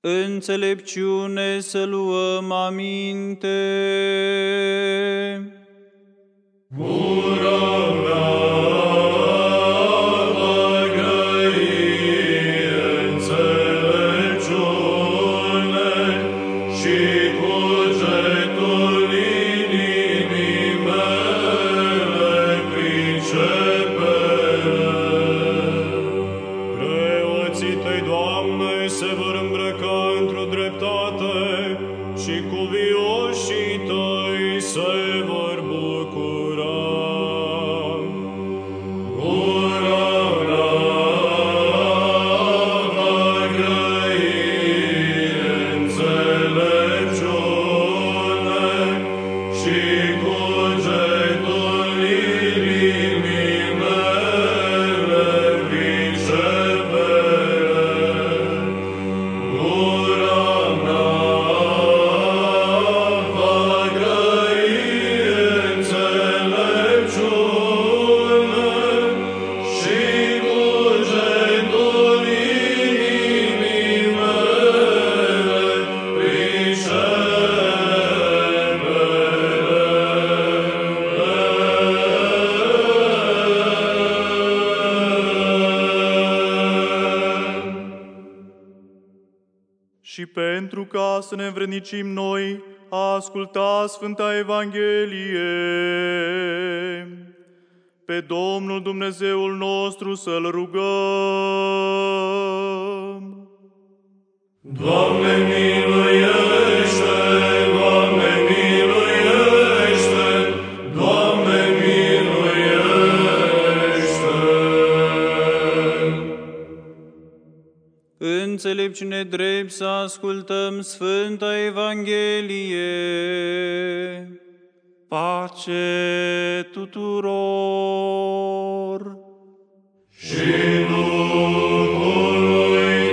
înțelepciune să luăm aminte. Gura mea va grăi înțelepciune și cugetul și cuvioșii pentru ca să ne învrednicim noi a asculta Sfânta Evanghelie, pe Domnul Dumnezeul nostru să-L rugăm. Doamne miluiește, Înțelepciune drept să ascultăm Sfânta Evanghelie. Pace tuturor! Și Duhului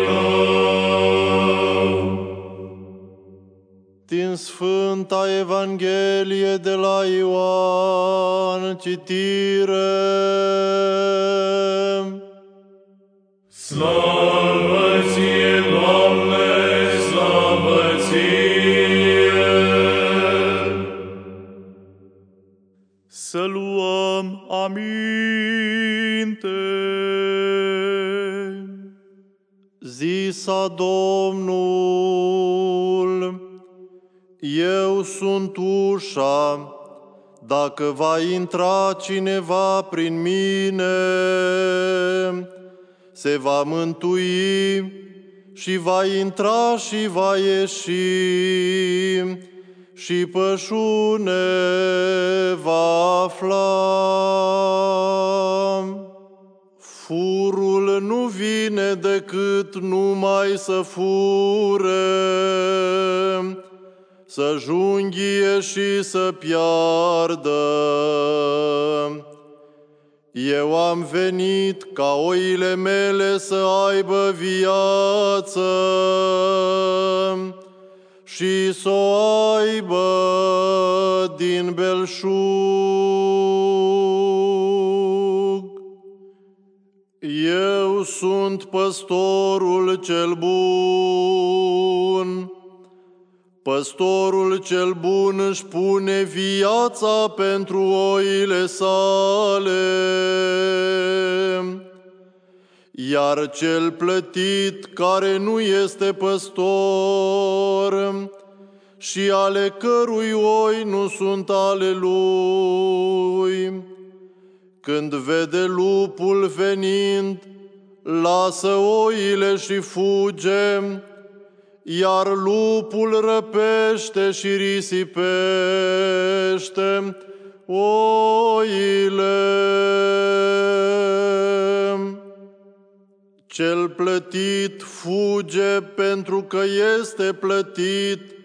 tău. Din Sfânta Evanghelie de la Ioan, citire. Slavă Zisa Domnul, Eu sunt ușa, dacă va intra cineva prin mine, se va mântui și va intra și va ieși și pășune va afla. Furul nu vine decât numai să fure, să junghie și să piardă. Eu am venit ca oile mele să aibă viață și să o aibă din belșug. Sunt păstorul cel bun. Păstorul cel bun își pune viața pentru oile sale. Iar cel plătit care nu este păstor și ale cărui oi nu sunt ale lui, când vede lupul venind, lasă oile și fuge, iar lupul răpește și risipește oile. Cel plătit fuge pentru că este plătit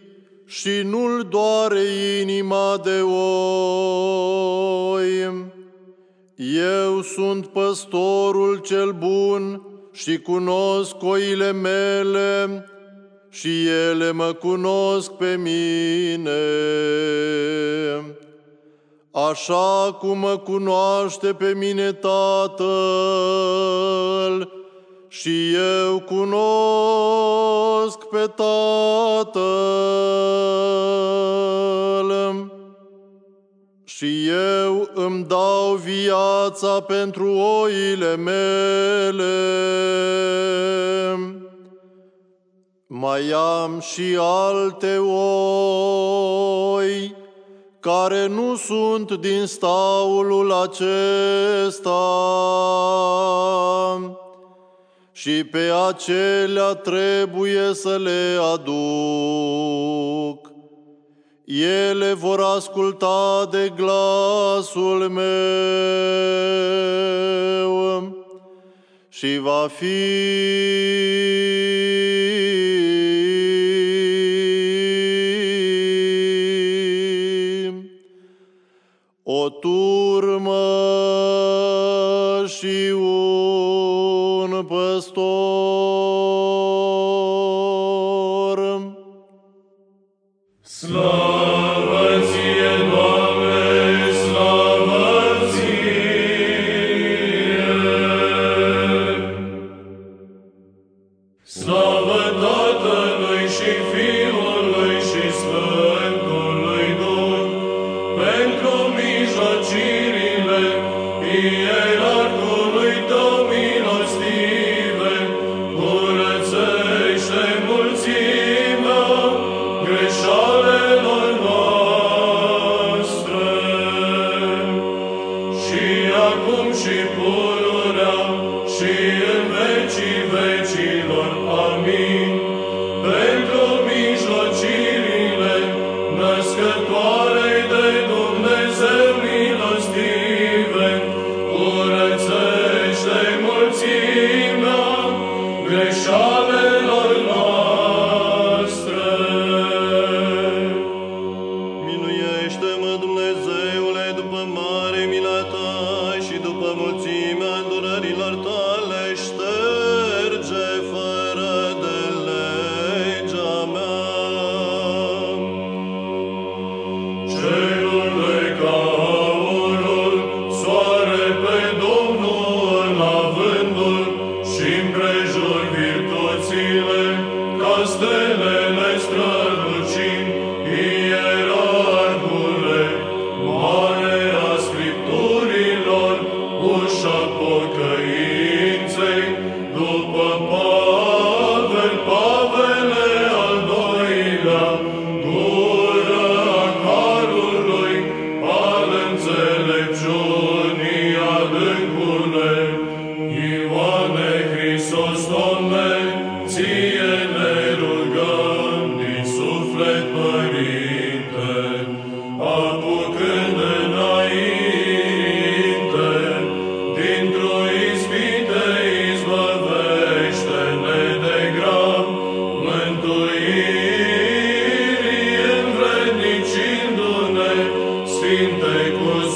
și nu-l doare inima de oi. Eu sunt păstorul cel bun și cunosc oile mele și ele mă cunosc pe mine. Așa cum mă cunoaște pe mine Tatăl și eu cunosc pe Tatăl. Și eu îmi dau viața pentru oile mele. Mai am și alte oi care nu sunt din staulul acesta și pe acelea trebuie să le aduc. Ele vor asculta de glasul meu și va fi o turmă și un păstor.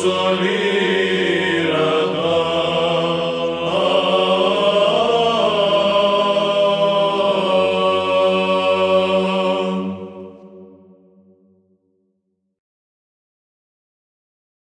Jerusalem.